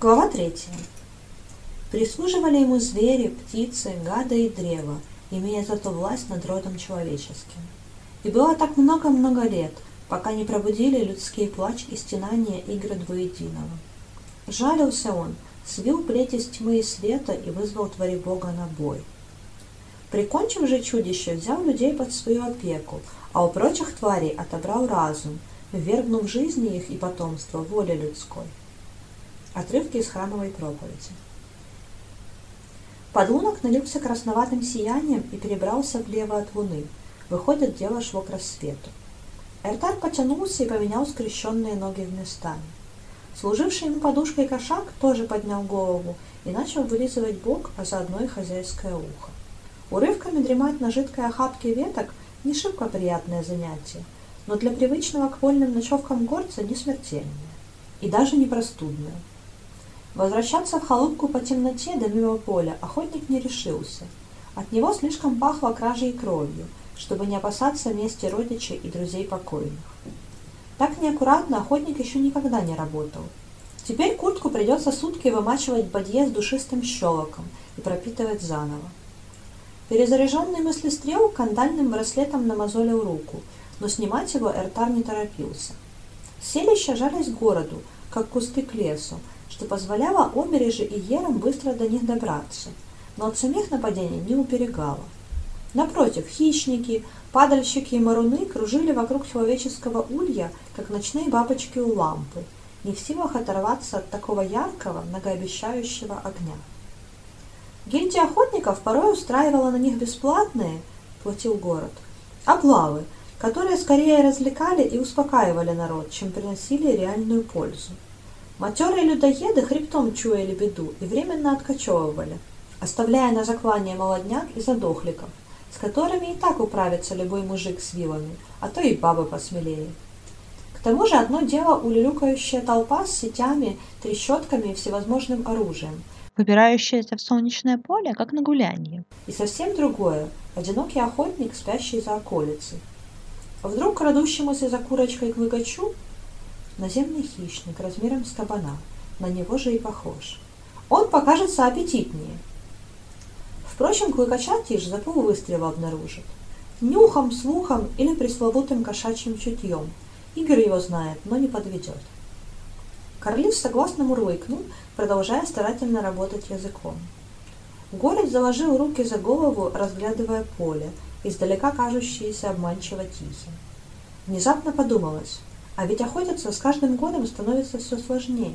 Глава третья. Прислуживали ему звери, птицы, гады и древа, имея зато власть над родом человеческим. И было так много-много лет, пока не пробудили людские плач и стенания игры двоединого. Жалился он, свил плеть из тьмы и света и вызвал твори Бога на бой. Прикончив же чудище, взял людей под свою опеку, а у прочих тварей отобрал разум, ввергнув жизни их и потомство воле людской. Отрывки из храмовой проповеди. Подлунок налился красноватым сиянием и перебрался влево от луны. Выходит, дело шло к рассвету. Эртар потянулся и поменял скрещенные ноги в местами. Служивший ему подушкой кошак тоже поднял голову и начал вылизывать бок, а заодно и хозяйское ухо. Урывками дремать на жидкой охапке веток – не шибко приятное занятие, но для привычного к вольным ночевкам горца не смертельное и даже не простудное. Возвращаться в халупку по темноте до мимо поля охотник не решился. От него слишком пахло кражей и кровью, чтобы не опасаться мести родичей и друзей покойных. Так неаккуратно охотник еще никогда не работал. Теперь куртку придется сутки вымачивать в бадье с душистым щелоком и пропитывать заново. Перезаряженный мыслестрел кандальным браслетом намазолил руку, но снимать его Эртар не торопился. Селища жались к городу, как кусты к лесу, что позволяло обереже и ерам быстро до них добраться, но от самих нападений не уберегало. Напротив, хищники, падальщики и маруны кружили вокруг человеческого улья, как ночные бабочки у лампы, не в силах оторваться от такого яркого, многообещающего огня. Гильдия охотников порой устраивала на них бесплатные, платил город, облавы, которые скорее развлекали и успокаивали народ, чем приносили реальную пользу. Матерые людоеды хребтом чуяли беду и временно откачевывали, оставляя на заклание молодняк и задохликов, с которыми и так управится любой мужик с вилами, а то и бабы посмелее. К тому же одно дело улюлюкающая толпа с сетями, трещотками и всевозможным оружием – выбирающаяся в солнечное поле, как на гулянье. И совсем другое – одинокий охотник, спящий за околицей. Вдруг крадущемуся за курочкой к выкачу наземный хищник размером с кабана, на него же и похож. Он покажется аппетитнее. Впрочем, клыкача тишь за полвыстрела обнаружит. Нюхом, слухом или пресловутым кошачьим чутьем. Игорь его знает, но не подведет. Карлив согласно мурлыкнул, продолжая старательно работать языком. Горец заложил руки за голову, разглядывая поле, издалека кажущееся обманчиво тихим. Внезапно подумалось, а ведь охотиться с каждым годом становится все сложнее.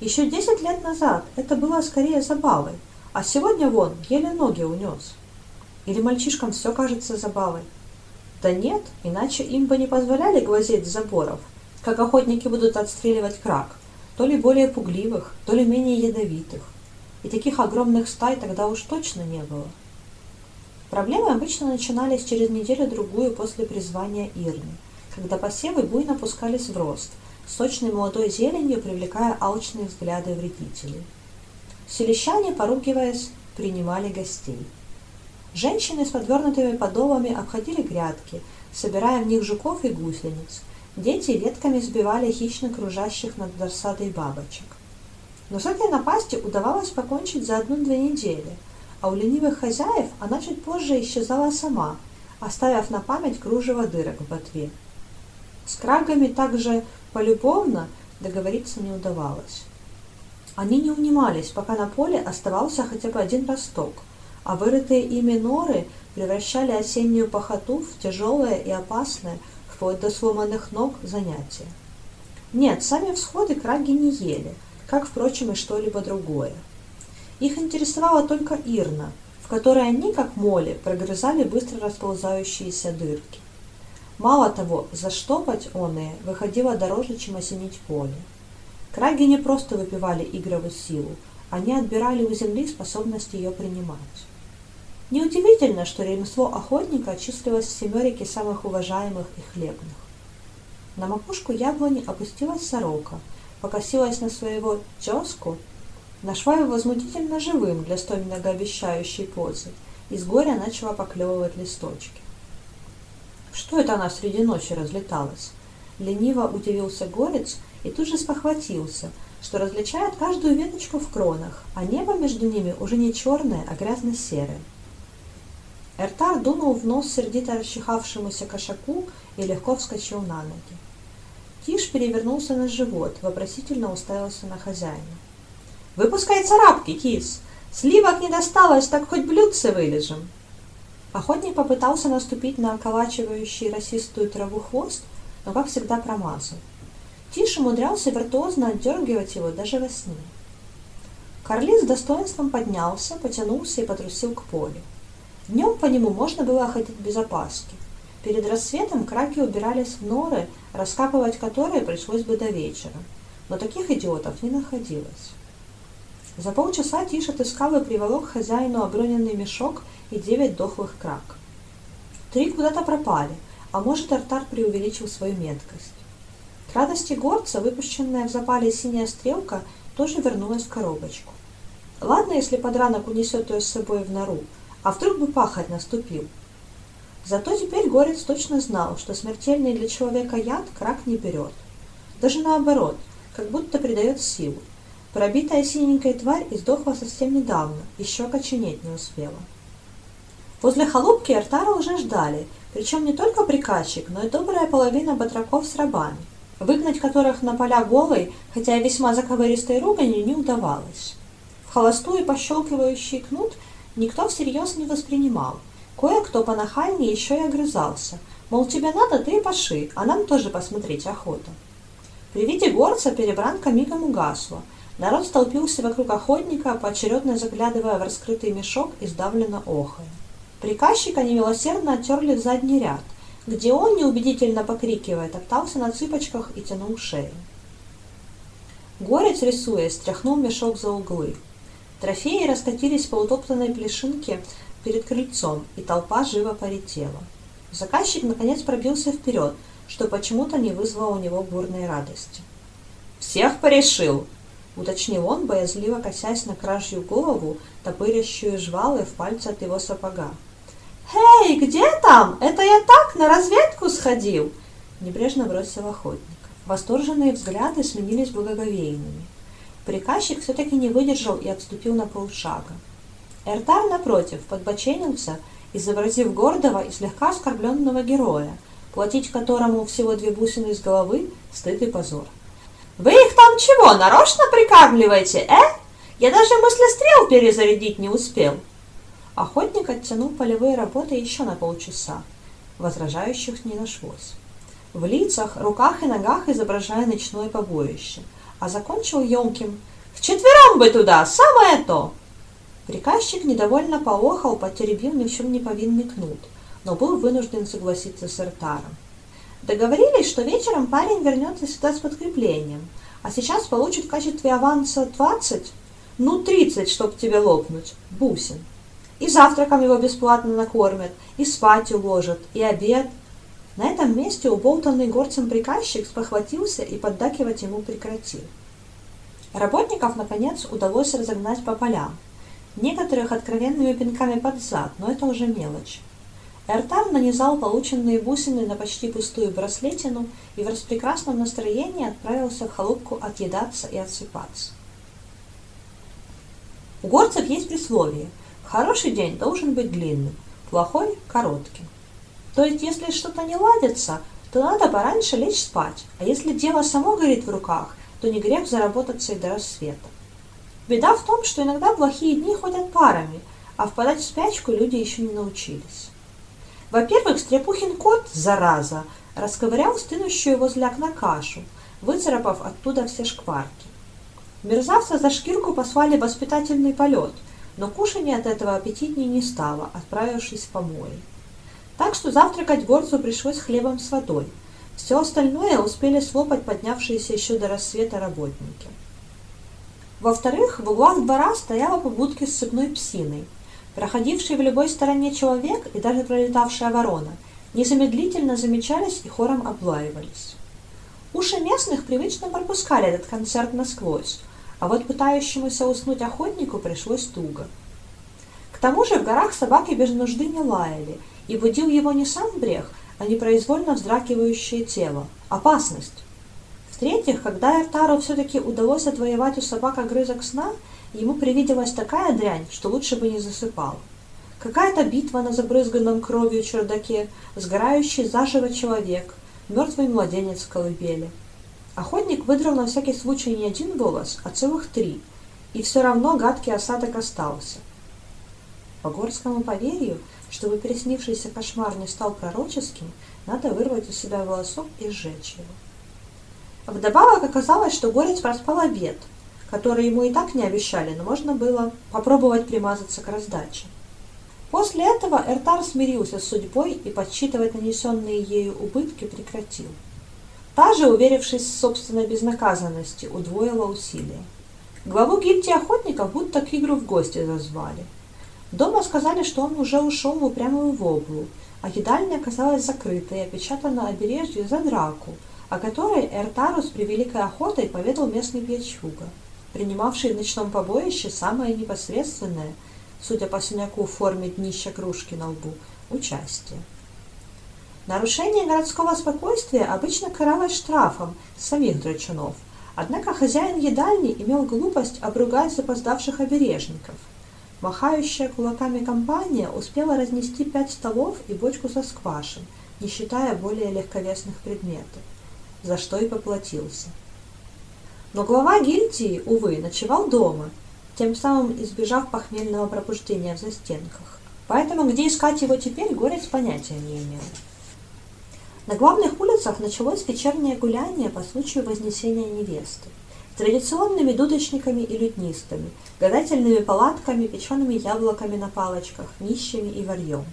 Еще десять лет назад это было скорее забавой, а сегодня вон еле ноги унес. Или мальчишкам все кажется забавой? Да нет, иначе им бы не позволяли глазеть с заборов, как охотники будут отстреливать крак то ли более пугливых, то ли менее ядовитых. И таких огромных стай тогда уж точно не было. Проблемы обычно начинались через неделю-другую после призвания Ирны, когда посевы буйно пускались в рост, сочной молодой зеленью привлекая алчные взгляды вредителей. Селищане, поругиваясь, принимали гостей. Женщины с подвернутыми подолами обходили грядки, собирая в них жуков и гусениц, Дети ветками сбивали хищно кружащих над досадой бабочек. Но с этой напастью удавалось покончить за одну-две недели, а у ленивых хозяев она чуть позже исчезала сама, оставив на память кружево дырок в ботве. С крагами также полюбовно договориться не удавалось. Они не унимались, пока на поле оставался хотя бы один росток, а вырытые ими норы превращали осеннюю похоту в тяжелое и опасное, вплоть до сломанных ног занятия. Нет, сами всходы краги не ели, как, впрочем, и что-либо другое. Их интересовала только Ирна, в которой они, как моли, прогрызали быстро расползающиеся дырки. Мало того, заштопать оные выходило дороже, чем осенить поле. Краги не просто выпивали игровую силу, они отбирали у земли способность ее принимать. Неудивительно, что ремесло охотника числилось в семерике самых уважаемых и хлебных. На макушку яблони опустилась сорока, покосилась на своего тезку, нашла его возмутительно живым для столь многообещающей позы, и с горя начала поклевывать листочки. Что это она среди ночи разлеталась? Лениво удивился горец и тут же спохватился, что различает каждую веточку в кронах, а небо между ними уже не черное, а грязно-серое. Эртар дунул в нос сердито расчихавшемуся кошаку и легко вскочил на ноги. Тиш перевернулся на живот, вопросительно уставился на хозяина. «Выпускай царапки, кис! Сливок не досталось, так хоть блюдце вылежем!» Охотник попытался наступить на околачивающий росистую траву хвост, но, как всегда, промазал. Тиш умудрялся виртуозно отдергивать его даже во сне. Карли с достоинством поднялся, потянулся и потрусил к полю. Днем по нему можно было ходить без опаски. Перед рассветом краки убирались в норы, раскапывать которые пришлось бы до вечера. Но таких идиотов не находилось. За полчаса Тиш отыскал и приволок хозяину оброненный мешок и девять дохлых крак. Три куда-то пропали, а может, Артар преувеличил свою меткость. К радости горца, выпущенная в запале синяя стрелка, тоже вернулась в коробочку. Ладно, если подранок унесет ее с собой в нору, а вдруг бы пахать наступил? Зато теперь Горец точно знал, что смертельный для человека яд крак не берет. Даже наоборот, как будто придает силу. Пробитая синенькая тварь издохла совсем недавно, еще окоченеть не успела. Возле халупки Артара уже ждали, причем не только приказчик, но и добрая половина батраков с рабами, выгнать которых на поля голой, хотя и весьма заковыристой руганью, не удавалось. В холостую пощелкивающий кнут – никто всерьез не воспринимал. Кое-кто понахальнее еще и огрызался. Мол, тебе надо, ты и поши, а нам тоже посмотреть охота. При виде горца перебранка мигом угасла. Народ столпился вокруг охотника, поочередно заглядывая в раскрытый мешок и сдавленно охая. Приказчика немилосердно оттерли в задний ряд, где он, неубедительно покрикивая, топтался на цыпочках и тянул шею. Горец, рисуя, стряхнул мешок за углы. Трофеи раскатились по утоптанной плешинке перед крыльцом, и толпа живо полетела. Заказчик наконец пробился вперед, что почему-то не вызвало у него бурной радости. «Всех порешил!» — уточнил он, боязливо косясь на кражью голову, топырящую жвалы в пальце от его сапога. «Эй, где там? Это я так, на разведку сходил!» — небрежно бросил охотник. Восторженные взгляды сменились благоговейными. Приказчик все-таки не выдержал и отступил на полшага. Эртар, напротив, подбоченился, изобразив гордого и слегка оскорбленного героя, платить которому всего две бусины из головы – стыд и позор. «Вы их там чего, нарочно прикармливаете, э? Я даже мыслестрел перезарядить не успел!» Охотник оттянул полевые работы еще на полчаса. Возражающих не нашлось. В лицах, руках и ногах изображая ночное побоище – а закончил емким «Вчетвером бы туда, самое то!» Приказчик недовольно поохал, потеребил ни в чем не повинный кнут, но был вынужден согласиться с Эртаром. Договорились, что вечером парень вернется сюда с подкреплением, а сейчас получит в качестве аванса двадцать, ну тридцать, чтоб тебе лопнуть, бусин. И завтраком его бесплатно накормят, и спать уложат, и обед, на этом месте уболтанный горцем приказчик спохватился и поддакивать ему прекратил. Работников, наконец, удалось разогнать по полям. Некоторых откровенными пинками под зад, но это уже мелочь. Эртар нанизал полученные бусины на почти пустую браслетину и в распрекрасном настроении отправился в халупку отъедаться и отсыпаться. У горцев есть присловие «Хороший день должен быть длинным, плохой – коротким». То есть, если что-то не ладится, то надо пораньше лечь спать, а если дело само горит в руках, то не грех заработаться и до рассвета. Беда в том, что иногда плохие дни ходят парами, а впадать в спячку люди еще не научились. Во-первых, Стряпухин кот, зараза, расковырял стынущую возле окна кашу, выцарапав оттуда все шкварки. Мерзавца за шкирку послали воспитательный полет, но кушание от этого аппетитнее не стало, отправившись в помой. Так что завтракать горцу пришлось хлебом с водой. Все остальное успели слопать поднявшиеся еще до рассвета работники. Во-вторых, в углах двора стояла побудка с цепной псиной. Проходивший в любой стороне человек и даже пролетавшая ворона незамедлительно замечались и хором облаивались. Уши местных привычно пропускали этот концерт насквозь, а вот пытающемуся уснуть охотнику пришлось туго. К тому же в горах собаки без нужды не лаяли, и будил его не сам брех, а непроизвольно вздракивающее тело. Опасность. В-третьих, когда Эртару все-таки удалось отвоевать у собак огрызок сна, ему привиделась такая дрянь, что лучше бы не засыпал. Какая-то битва на забрызганном кровью чердаке, сгорающий заживо человек, мертвый младенец в колыбели. Охотник выдрал на всякий случай не один волос, а целых три, и все равно гадкий осадок остался. По горскому поверью, чтобы приснившийся кошмар не стал пророческим, надо вырвать у себя волосок и сжечь его. Вдобавок оказалось, что горец проспал обед, который ему и так не обещали, но можно было попробовать примазаться к раздаче. После этого Эртар смирился с судьбой и подсчитывать нанесенные ею убытки прекратил. Та же, уверившись в собственной безнаказанности, удвоила усилия. Главу гильдии охотников будто к игру в гости зазвали. Дома сказали, что он уже ушел в упрямую воблу, а едальня оказалась закрытой и опечатана обережье за драку, о которой Эртару с превеликой охотой поведал местный пьячуга, принимавший в ночном побоище самое непосредственное, судя по синяку в форме днища кружки на лбу, участие. Нарушение городского спокойствия обычно каралось штрафом самих драчунов, однако хозяин едальни имел глупость обругать запоздавших обережников – Махающая кулаками компания успела разнести пять столов и бочку со сквашем, не считая более легковесных предметов, за что и поплатился. Но глава гильдии, увы, ночевал дома, тем самым избежав похмельного пробуждения в застенках. Поэтому где искать его теперь, горец понятия не имел. На главных улицах началось вечернее гуляние по случаю Вознесения невесты традиционными дудочниками и лютнистами, гадательными палатками, печеными яблоками на палочках, нищими и варьем.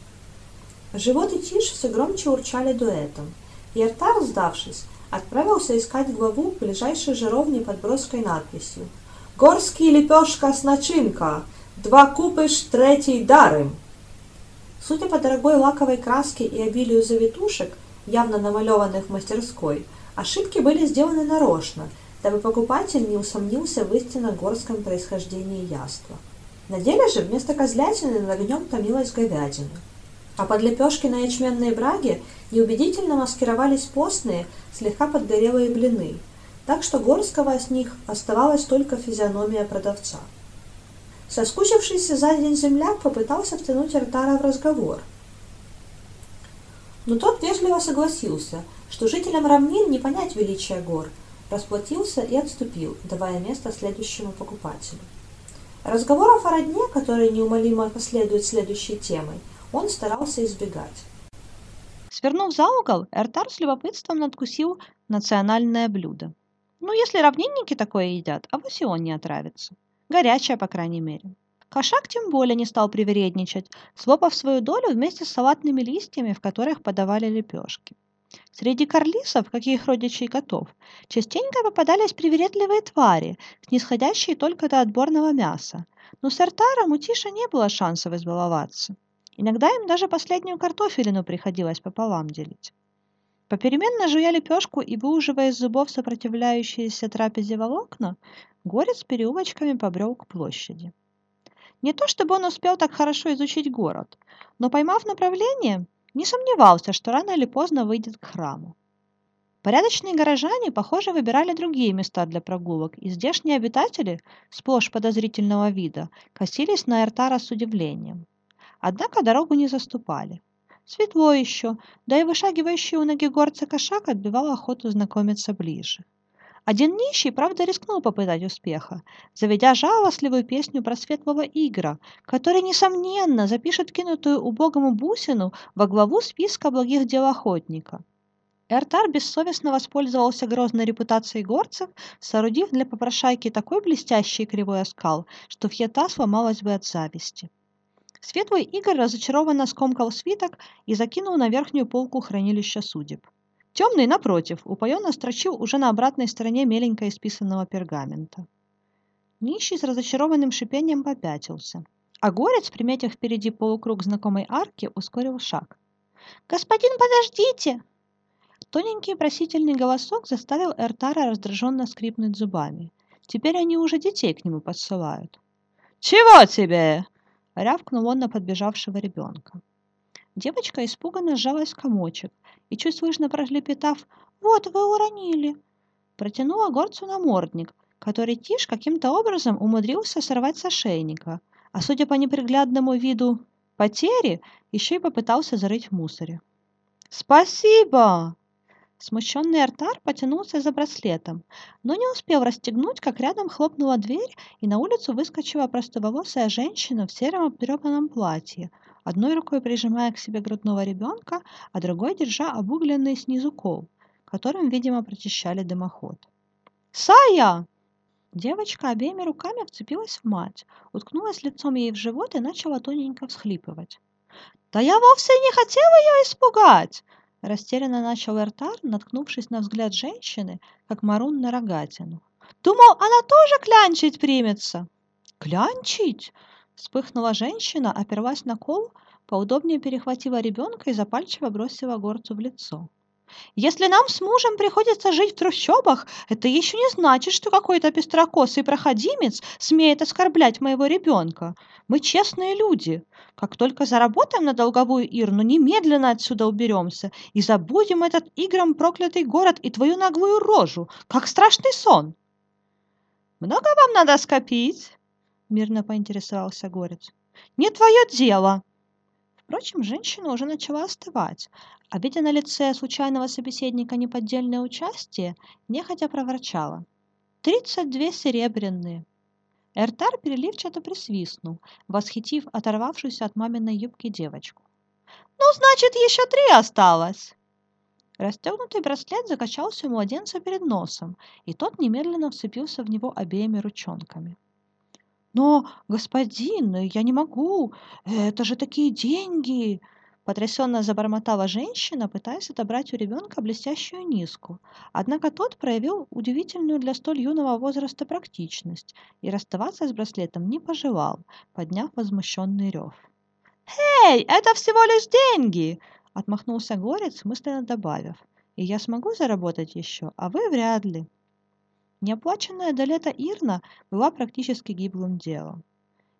Живот и тишь все громче урчали дуэтом, и Артар, сдавшись, отправился искать главу в ближайшей жаровне под броской надписью «Горский лепешка с начинка! Два купыш, третий дарым!» Судя по дорогой лаковой краске и обилию завитушек, явно намалеванных в мастерской, ошибки были сделаны нарочно – дабы покупатель не усомнился в истинно горском происхождении яства. На деле же вместо козлятины над огнем томилась говядина. А под лепешки на ячменной браге неубедительно маскировались постные, слегка подгорелые блины, так что горского с них оставалась только физиономия продавца. Соскучившийся за день земляк попытался втянуть Артара в разговор. Но тот вежливо согласился, что жителям равнин не понять величия гор – расплатился и отступил, давая место следующему покупателю. Разговоров о родне, которые неумолимо последуют следующей темой, он старался избегать. Свернув за угол, Эртар с любопытством надкусил национальное блюдо. Ну, если равнинники такое едят, а и он не отравится. Горячее, по крайней мере. Кошак тем более не стал привередничать, слопав свою долю вместе с салатными листьями, в которых подавали лепешки. Среди карлисов, как и их родичей котов, частенько попадались привередливые твари, снисходящие только до отборного мяса. Но с Эртаром у Тиша не было шансов избаловаться. Иногда им даже последнюю картофелину приходилось пополам делить. Попеременно жуя лепешку и выуживая из зубов сопротивляющиеся трапезе волокна, горец переулочками побрел к площади. Не то чтобы он успел так хорошо изучить город, но поймав направление, не сомневался, что рано или поздно выйдет к храму. Порядочные горожане, похоже, выбирали другие места для прогулок, и здешние обитатели, сплошь подозрительного вида, косились на Эртара с удивлением. Однако дорогу не заступали. Светло еще, да и вышагивающий у ноги горца кошак отбивал охоту знакомиться ближе. Один нищий, правда, рискнул попытать успеха, заведя жалостливую песню про светлого игра, который, несомненно, запишет кинутую убогому бусину во главу списка благих дел охотника. Эртар бессовестно воспользовался грозной репутацией горцев, соорудив для попрошайки такой блестящий кривой оскал, что фьета сломалась бы от зависти. Светлый Игорь разочарованно скомкал свиток и закинул на верхнюю полку хранилища судеб. Темный, напротив, упоенно строчил уже на обратной стороне меленько исписанного пергамента. Нищий с разочарованным шипением попятился, а горец, приметив впереди полукруг знакомой арки, ускорил шаг. «Господин, подождите!» Тоненький просительный голосок заставил Эртара раздраженно скрипнуть зубами. Теперь они уже детей к нему подсылают. «Чего тебе?» — рявкнул он на подбежавшего ребенка. Девочка испуганно сжалась в комочек и, чуть слышно пролепетав «Вот, вы уронили!» протянула горцу намордник, который Тиш каким-то образом умудрился сорвать с ошейника, а судя по неприглядному виду потери, еще и попытался зарыть в мусоре. «Спасибо!» Смущенный Артар потянулся за браслетом, но не успел расстегнуть, как рядом хлопнула дверь, и на улицу выскочила простоволосая женщина в сером обтрепанном платье, одной рукой прижимая к себе грудного ребенка, а другой держа обугленный снизу кол, которым, видимо, прочищали дымоход. «Сая!» Девочка обеими руками вцепилась в мать, уткнулась лицом ей в живот и начала тоненько всхлипывать. «Да я вовсе не хотела ее испугать!» Растерянно начал Эртар, наткнувшись на взгляд женщины, как марун на рогатину. «Думал, она тоже клянчить примется!» «Клянчить?» Вспыхнула женщина, оперлась на кол, поудобнее перехватила ребенка и запальчиво бросила горцу в лицо. Если нам с мужем приходится жить в трущобах, это еще не значит, что какой-то пестрокосый проходимец смеет оскорблять моего ребенка. Мы честные люди. Как только заработаем на долговую Ирну, немедленно отсюда уберемся и забудем этот игром проклятый город и твою наглую рожу, как страшный сон. Много вам надо скопить? Мирно поинтересовался Горец. Не твое дело. Впрочем, женщина уже начала остывать, а видя на лице случайного собеседника неподдельное участие, нехотя проворчала. «Тридцать две серебряные!» Эртар переливчато присвистнул, восхитив оторвавшуюся от маминой юбки девочку. «Ну, значит, еще три осталось!» Расстегнутый браслет закачался у младенца перед носом, и тот немедленно вцепился в него обеими ручонками. «Но, господин, я не могу! Это же такие деньги!» Потрясенно забормотала женщина, пытаясь отобрать у ребенка блестящую низку. Однако тот проявил удивительную для столь юного возраста практичность и расставаться с браслетом не пожелал, подняв возмущенный рев. «Эй, это всего лишь деньги!» — отмахнулся горец, мысленно добавив. «И я смогу заработать еще, а вы вряд ли». Неоплаченная до лета Ирна была практически гиблым делом.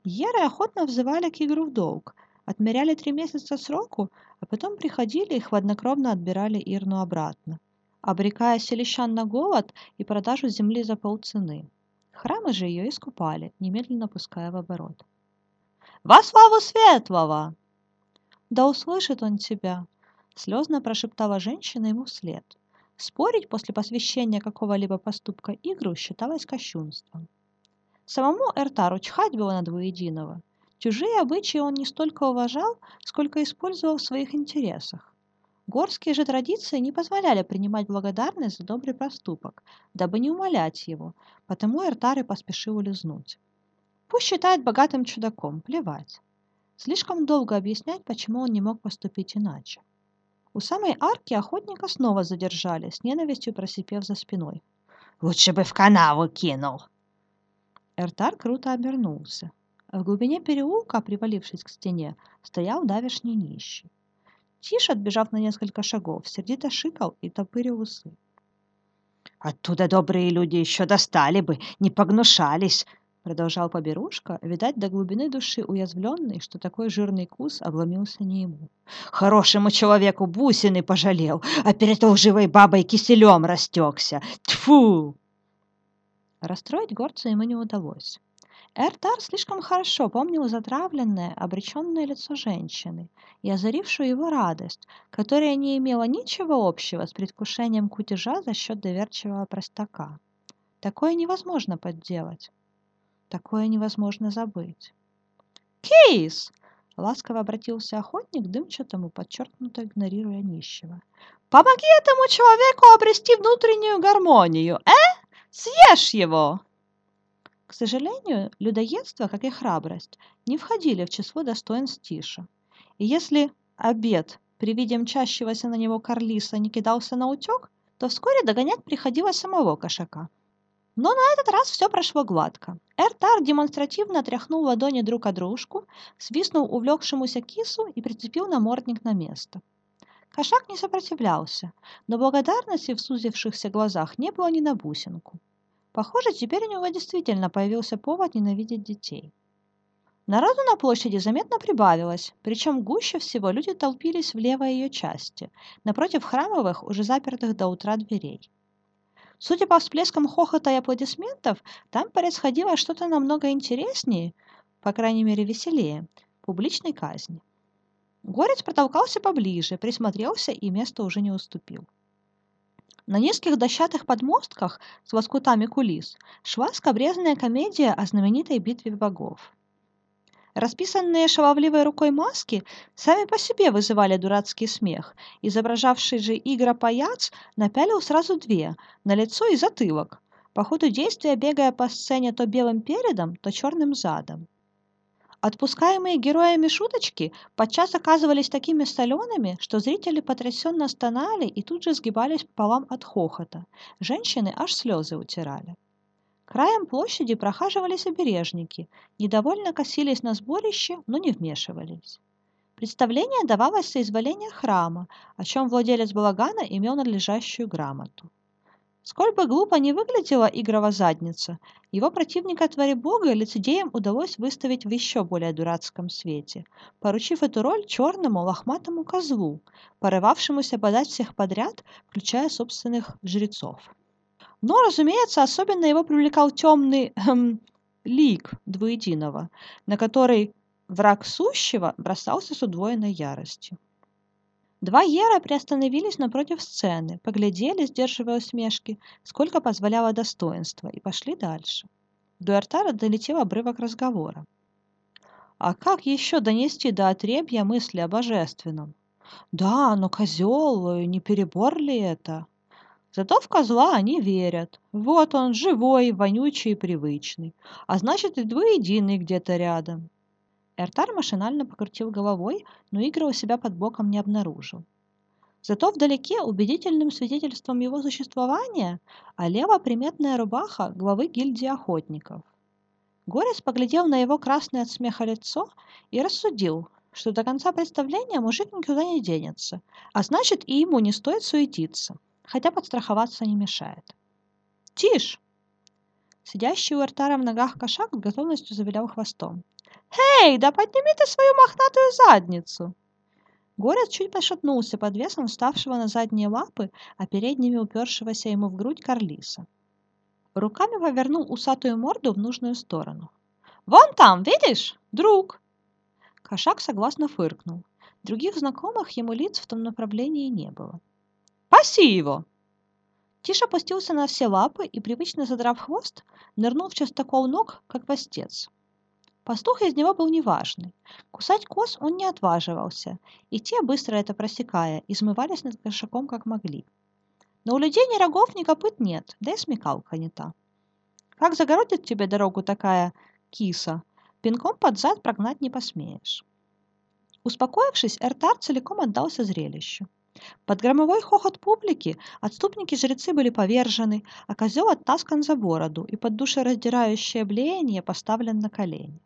Еры охотно взывали к игру в долг — Отмеряли три месяца сроку, а потом приходили и хладнокровно отбирали Ирну обратно, обрекая селищан на голод и продажу земли за полцены. Храмы же ее искупали, немедленно пуская в оборот. «Во славу светлого!» «Да услышит он тебя!» Слезно прошептала женщина ему вслед. Спорить после посвящения какого-либо поступка игру считалось кощунством. Самому Эртару чхать было на двуединого. Чужие обычаи он не столько уважал, сколько использовал в своих интересах. Горские же традиции не позволяли принимать благодарность за добрый проступок, дабы не умолять его, потому Эртар и поспешил улизнуть. Пусть считает богатым чудаком, плевать. Слишком долго объяснять, почему он не мог поступить иначе. У самой арки охотника снова задержали, с ненавистью просипев за спиной. «Лучше бы в канаву кинул!» Эртар круто обернулся. В глубине переулка, привалившись к стене, стоял давешний нищий. Тиш, отбежав на несколько шагов, сердито шикал и топырил усы. «Оттуда добрые люди еще достали бы, не погнушались!» Продолжал поберушка, видать, до глубины души уязвленный, что такой жирный кус обломился не ему. «Хорошему человеку бусины пожалел, а перед лживой бабой киселем растекся! Тьфу!» Расстроить горца ему не удалось. Эртар слишком хорошо помнил затравленное, обреченное лицо женщины и озарившую его радость, которая не имела ничего общего с предвкушением кутежа за счет доверчивого простака. Такое невозможно подделать. Такое невозможно забыть. «Кейс!» — ласково обратился охотник дымчатому, подчеркнуто игнорируя нищего. «Помоги этому человеку обрести внутреннюю гармонию, э? Съешь его!» К сожалению, людоедство, как и храбрость, не входили в число достоинств Тиша. И если обед при виде мчащегося на него Карлиса не кидался на утек, то вскоре догонять приходилось самого кошака. Но на этот раз все прошло гладко. Эртар демонстративно тряхнул ладони друг о дружку, свистнул увлекшемуся кису и прицепил намордник на место. Кошак не сопротивлялся, но благодарности в сузившихся глазах не было ни на бусинку. Похоже, теперь у него действительно появился повод ненавидеть детей. Народу на площади заметно прибавилось, причем гуще всего люди толпились в левой ее части, напротив храмовых, уже запертых до утра дверей. Судя по всплескам хохота и аплодисментов, там происходило что-то намного интереснее, по крайней мере веселее, публичной казни. Горец протолкался поближе, присмотрелся и место уже не уступил. На низких дощатых подмостках с воскутами кулис шла скобрезная комедия о знаменитой битве богов. Расписанные шаловливой рукой маски сами по себе вызывали дурацкий смех. Изображавший же игра-паяц напялил сразу две – на лицо и затылок, по ходу действия бегая по сцене то белым передом, то черным задом. Отпускаемые героями шуточки подчас оказывались такими солеными, что зрители потрясенно стонали и тут же сгибались пополам от хохота. Женщины аж слезы утирали. Краем площади прохаживались обережники, недовольно косились на сборище, но не вмешивались. Представление давалось соизволение храма, о чем владелец балагана имел надлежащую грамоту. Сколь бы глупо не выглядела игрова задница, его противника твари бога лицедеям удалось выставить в еще более дурацком свете, поручив эту роль черному лохматому козлу, порывавшемуся подать всех подряд, включая собственных жрецов. Но, разумеется, особенно его привлекал темный эм, лик двуединого, на который враг сущего бросался с удвоенной яростью. Два Ера приостановились напротив сцены, поглядели, сдерживая усмешки, сколько позволяло достоинство, и пошли дальше. До Эртара долетел обрывок разговора. А как еще донести до отребья мысли о божественном? Да, но козел, не перебор ли это? Зато в козла они верят. Вот он, живой, вонючий и привычный. А значит, и двуединый где-то рядом. Эртар машинально покрутил головой, но Игоря у себя под боком не обнаружил. Зато вдалеке убедительным свидетельством его существования олела приметная рубаха главы гильдии охотников. Горец поглядел на его красное от смеха лицо и рассудил, что до конца представления мужик никуда не денется, а значит и ему не стоит суетиться, хотя подстраховаться не мешает. «Тишь!» Сидящий у Эртара в ногах кошак с готовностью завилял хвостом. «Эй, да подними ты свою мохнатую задницу!» Горец чуть пошатнулся под весом вставшего на задние лапы, а передними упершегося ему в грудь Карлиса. Руками повернул усатую морду в нужную сторону. «Вон там, видишь? Друг!» Кошак согласно фыркнул. Других знакомых ему лиц в том направлении не было. «Паси его!» Тиш опустился на все лапы и, привычно задрав хвост, нырнул в частокол ног, как востец. Пастух из него был неважный. Кусать коз он не отваживался, и те, быстро это просекая, измывались над кошаком как могли. Но у людей ни рогов, ни копыт нет, да и смекалка не та. Как загородит тебе дорогу такая киса, пинком под зад прогнать не посмеешь. Успокоившись, Эртар целиком отдался зрелищу. Под громовой хохот публики отступники-жрецы были повержены, а козел оттаскан за бороду и под душераздирающее блеяние поставлен на колени.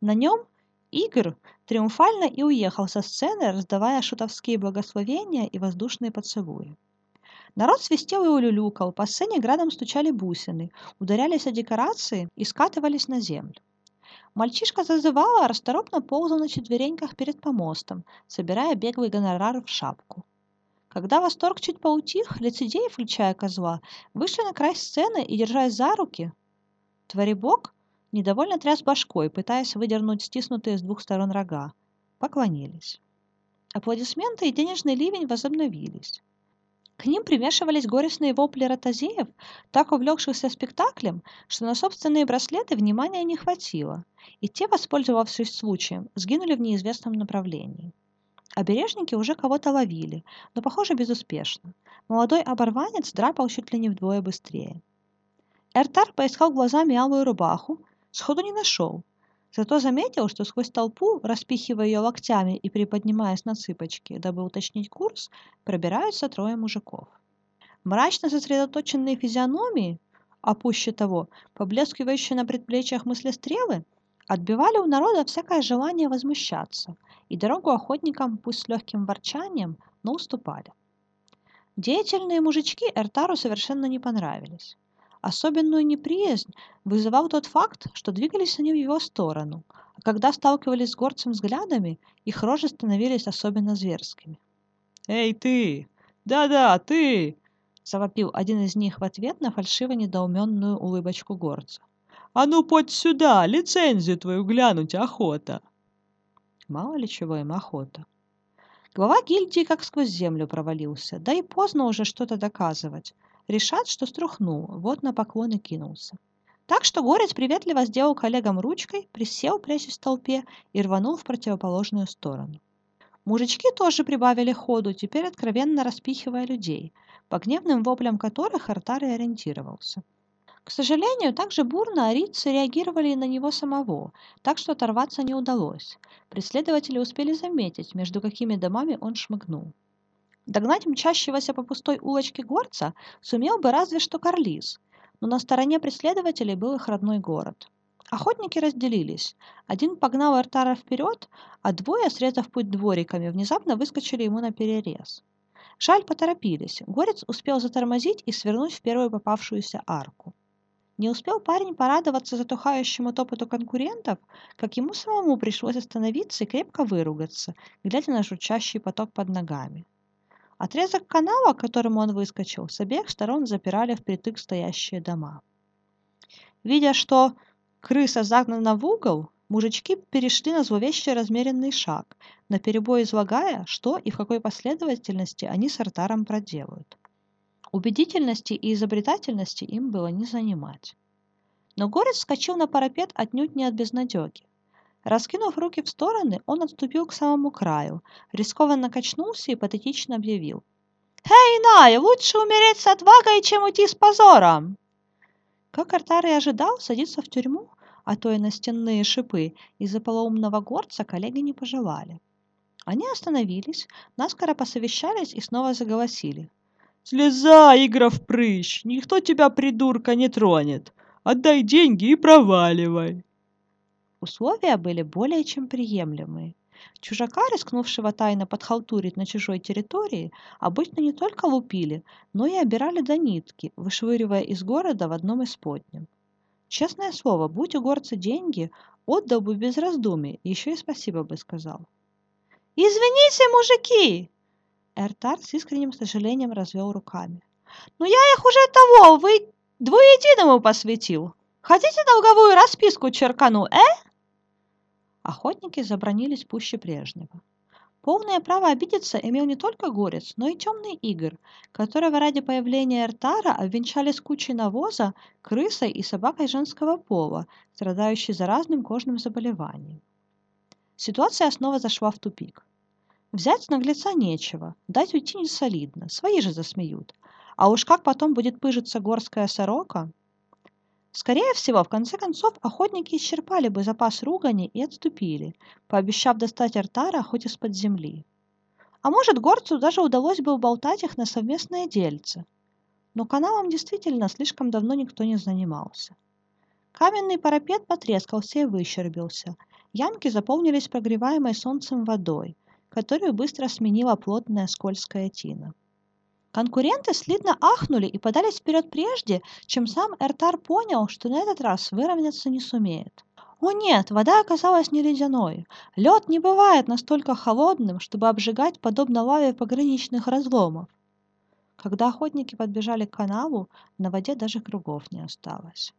На нем Игорь триумфально и уехал со сцены, раздавая шутовские благословения и воздушные поцелуи. Народ свистел и улюлюкал, по сцене градом стучали бусины, ударялись о декорации и скатывались на землю. Мальчишка зазывал, а расторопно ползал на четвереньках перед помостом, собирая беглый гонорар в шапку. Когда восторг чуть поутих, лицедеи, включая козла, вышли на край сцены и, держась за руки, твори бог, недовольно тряс башкой, пытаясь выдернуть стиснутые с двух сторон рога. Поклонились. Аплодисменты и денежный ливень возобновились. К ним примешивались горестные вопли ротозеев, так увлекшихся спектаклем, что на собственные браслеты внимания не хватило, и те, воспользовавшись случаем, сгинули в неизвестном направлении. Обережники уже кого-то ловили, но, похоже, безуспешно. Молодой оборванец драпал чуть ли не вдвое быстрее. Эртар поискал глазами алую рубаху, Сходу не нашел. Зато заметил, что сквозь толпу, распихивая ее локтями и приподнимаясь на цыпочки, дабы уточнить курс, пробираются трое мужиков. Мрачно сосредоточенные физиономии, а пуще того, поблескивающие на предплечьях мыслестрелы, отбивали у народа всякое желание возмущаться, и дорогу охотникам, пусть с легким ворчанием, но уступали. Деятельные мужички Эртару совершенно не понравились. Особенную неприязнь вызывал тот факт, что двигались они в его сторону, а когда сталкивались с горцем взглядами, их рожи становились особенно зверскими. «Эй, ты! Да-да, ты! – завопил один из них в ответ на фальшиво недоуменную улыбочку горца. «А ну, подь сюда, лицензию твою глянуть охота!» Мало ли чего им охота. Глава гильдии как сквозь землю провалился, да и поздно уже что-то доказывать. Решат, что струхнул, вот на поклон и кинулся. Так что горец приветливо сделал коллегам ручкой, присел, прячась в толпе, и рванул в противоположную сторону. Мужички тоже прибавили ходу, теперь откровенно распихивая людей, по гневным воплям которых Артар и ориентировался. К сожалению, также бурно арийцы реагировали и на него самого, так что оторваться не удалось. Преследователи успели заметить, между какими домами он шмыгнул. Догнать мчащегося по пустой улочке горца сумел бы разве что Карлиз, но на стороне преследователей был их родной город. Охотники разделились. Один погнал Эртара вперед, а двое, срезав путь двориками, внезапно выскочили ему на перерез. Жаль, поторопились. Горец успел затормозить и свернуть в первую попавшуюся арку. Не успел парень порадоваться затухающему топоту конкурентов, как ему самому пришлось остановиться и крепко выругаться, глядя на журчащий поток под ногами. Отрезок канала, к которому он выскочил, с обеих сторон запирали впритык стоящие дома. Видя, что крыса загнана в угол, мужички перешли на зловещий размеренный шаг, наперебой излагая, что и в какой последовательности они с артаром проделают. Убедительности и изобретательности им было не занимать. Но горец вскочил на парапет отнюдь не от безнадеги. Раскинув руки в стороны, он отступил к самому краю, рискованно качнулся и патетично объявил. «Эй, Най, лучше умереть с отвагой, чем уйти с позором!» Как Артар и ожидал, садиться в тюрьму, а то и на стенные шипы, из-за полоумного горца коллеги не пожелали. Они остановились, наскоро посовещались и снова заголосили. «Слезай, Игров прыщ! Никто тебя, придурка, не тронет! Отдай деньги и проваливай!» Условия были более чем приемлемые. Чужака, рискнувшего тайно подхалтурить на чужой территории, обычно не только лупили, но и обирали до нитки, вышвыривая из города в одном из подням. Честное слово, будь у горца деньги, отдал бы без раздумий, еще и спасибо бы сказал. «Извините, мужики!» Эртар с искренним сожалением развел руками. «Но я их уже того, вы двуединому посвятил. Хотите долговую расписку черкану, э?» Охотники забронились пуще прежнего. Полное право обидеться имел не только Горец, но и темный Игорь, которого ради появления Эртара обвенчали с кучей навоза, крысой и собакой женского пола, страдающей заразным кожным заболеванием. Ситуация снова зашла в тупик. Взять с наглеца нечего, дать уйти не солидно, свои же засмеют. А уж как потом будет пыжиться горская сорока – Скорее всего, в конце концов, охотники исчерпали бы запас ругани и отступили, пообещав достать Артара хоть из-под земли. А может, горцу даже удалось бы уболтать их на совместное дельце. Но каналом действительно слишком давно никто не занимался. Каменный парапет потрескался и выщербился. Ямки заполнились прогреваемой солнцем водой, которую быстро сменила плотная скользкая тина. Конкуренты слитно ахнули и подались вперед прежде, чем сам Эртар понял, что на этот раз выровняться не сумеет. О нет, вода оказалась не ледяной. Лед не бывает настолько холодным, чтобы обжигать подобно лаве пограничных разломов. Когда охотники подбежали к каналу, на воде даже кругов не осталось.